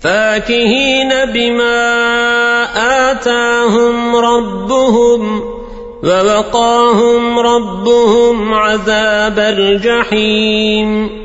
فاكهين بما آتاهم ربهم ووقاهم ربهم عذاب الجحيم